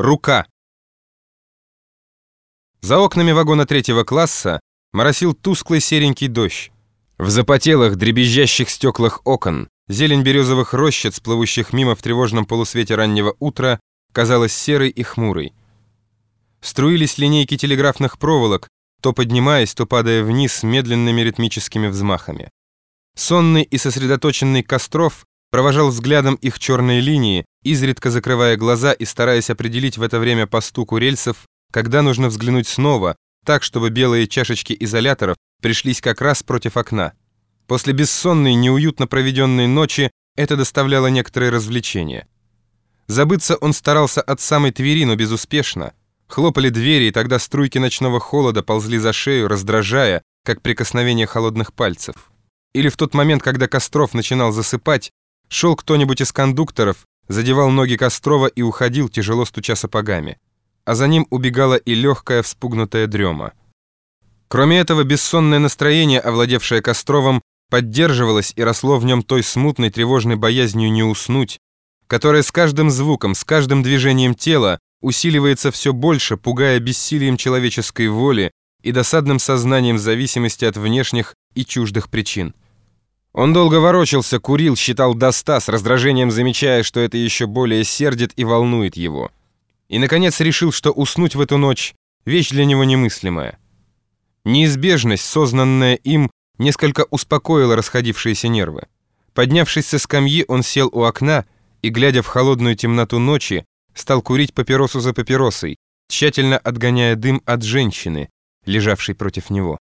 Рука. За окнами вагона третьего класса моросил тусклый серенький дождь. В запотелых, дребезжащих стеклах окон зелень березовых рощиц, плывущих мимо в тревожном полусвете раннего утра, казалась серой и хмурой. Струились линейки телеграфных проволок, то поднимаясь, то падая вниз медленными ритмическими взмахами. Сонный и сосредоточенный Костров провожал взглядом их черные линии, изредка закрывая глаза и стараясь определить в это время по стуку рельсов, когда нужно взглянуть снова, так, чтобы белые чашечки изоляторов пришлись как раз против окна. После бессонной, неуютно проведенной ночи это доставляло некоторые развлечения. Забыться он старался от самой Твери, но безуспешно. Хлопали двери, и тогда струйки ночного холода ползли за шею, раздражая, как прикосновение холодных пальцев. Или в тот момент, когда Костров начинал засыпать, шел кто-нибудь из кондукторов, задевал ноги Кострова и уходил, тяжело стуча сапогами. А за ним убегала и легкая вспугнутая дрема. Кроме этого, бессонное настроение, овладевшее Костровым, поддерживалось и росло в нем той смутной тревожной боязнью не уснуть, которая с каждым звуком, с каждым движением тела усиливается все больше, пугая бессилием человеческой воли и досадным сознанием зависимости от внешних и чуждых причин. Он долго ворочался, курил, считал до ста, с раздражением замечая, что это еще более сердит и волнует его. И, наконец, решил, что уснуть в эту ночь — вещь для него немыслимая. Неизбежность, сознанная им, несколько успокоила расходившиеся нервы. Поднявшись со скамьи, он сел у окна и, глядя в холодную темноту ночи, стал курить папиросу за папиросой, тщательно отгоняя дым от женщины, лежавшей против него.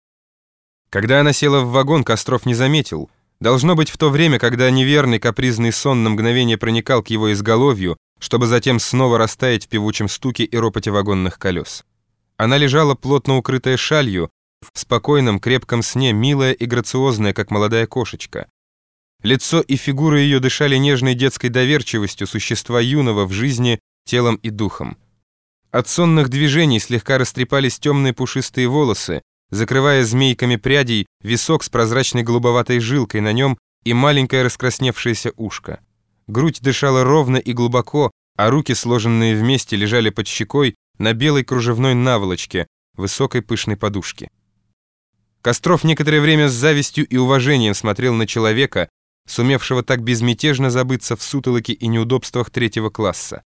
Когда она села в вагон, Костров не заметил — Должно быть в то время, когда неверный капризный сон на мгновение проникал к его изголовью, чтобы затем снова растаять в певучем стуке и ропоте вагонных колес. Она лежала плотно укрытая шалью, в спокойном крепком сне, милая и грациозная, как молодая кошечка. Лицо и фигура ее дышали нежной детской доверчивостью существа юного в жизни, телом и духом. От сонных движений слегка растрепались темные пушистые волосы, закрывая змейками прядей висок с прозрачной голубоватой жилкой на нем и маленькое раскрасневшееся ушко. Грудь дышала ровно и глубоко, а руки, сложенные вместе, лежали под щекой на белой кружевной наволочке, высокой пышной подушке. Костров некоторое время с завистью и уважением смотрел на человека, сумевшего так безмятежно забыться в сутолоке и неудобствах третьего класса.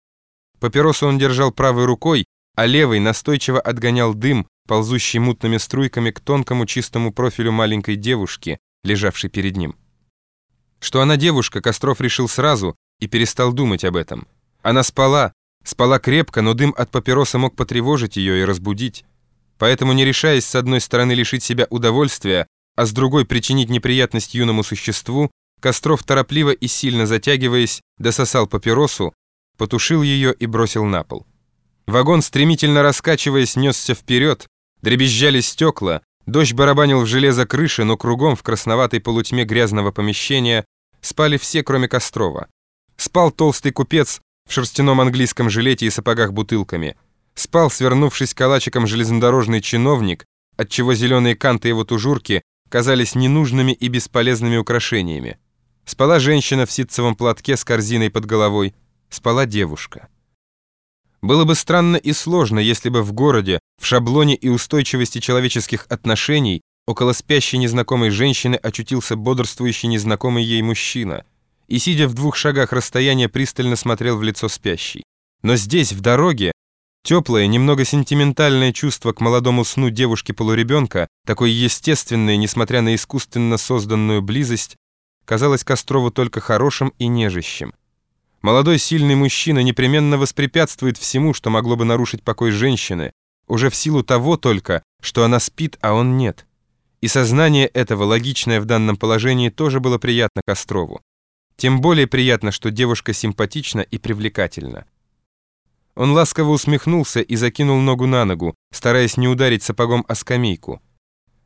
Папиросу он держал правой рукой, а левой настойчиво отгонял дым, ползущий мутными струйками к тонкому чистому профилю маленькой девушки, лежавшей перед ним. Что она девушка, Костров решил сразу и перестал думать об этом. Она спала, спала крепко, но дым от папироса мог потревожить ее и разбудить. Поэтому, не решаясь с одной стороны лишить себя удовольствия, а с другой причинить неприятность юному существу, Костров торопливо и сильно затягиваясь, дососал папиросу, потушил ее и бросил на пол. Вагон, стремительно раскачиваясь, несся вперед, дребезжали стекла, дождь барабанил в железо крыши, но кругом в красноватой полутьме грязного помещения спали все, кроме Кострова. Спал толстый купец в шерстяном английском жилете и сапогах бутылками. Спал, свернувшись калачиком, железнодорожный чиновник, отчего зеленые канты его тужурки казались ненужными и бесполезными украшениями. Спала женщина в ситцевом платке с корзиной под головой. Спала девушка. Было бы странно и сложно, если бы в городе, в шаблоне и устойчивости человеческих отношений, около спящей незнакомой женщины очутился бодрствующий незнакомый ей мужчина и, сидя в двух шагах расстояния, пристально смотрел в лицо спящей. Но здесь, в дороге, теплое, немного сентиментальное чувство к молодому сну девушки-полуребенка, такое естественное, несмотря на искусственно созданную близость, казалось Кострову только хорошим и нежащим. Молодой сильный мужчина непременно воспрепятствует всему, что могло бы нарушить покой женщины, уже в силу того только, что она спит, а он нет. И сознание этого, логичное в данном положении, тоже было приятно Кострову. Тем более приятно, что девушка симпатична и привлекательна. Он ласково усмехнулся и закинул ногу на ногу, стараясь не ударить сапогом о скамейку.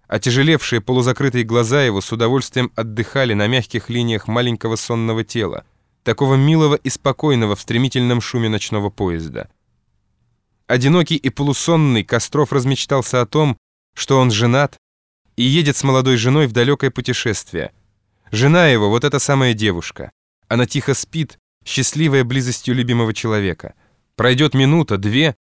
Отяжелевшие полузакрытые глаза его с удовольствием отдыхали на мягких линиях маленького сонного тела такого милого и спокойного в стремительном шуме ночного поезда. Одинокий и полусонный Костров размечтался о том, что он женат и едет с молодой женой в далекое путешествие. Жена его, вот эта самая девушка. Она тихо спит, счастливая близостью любимого человека. Пройдет минута, две,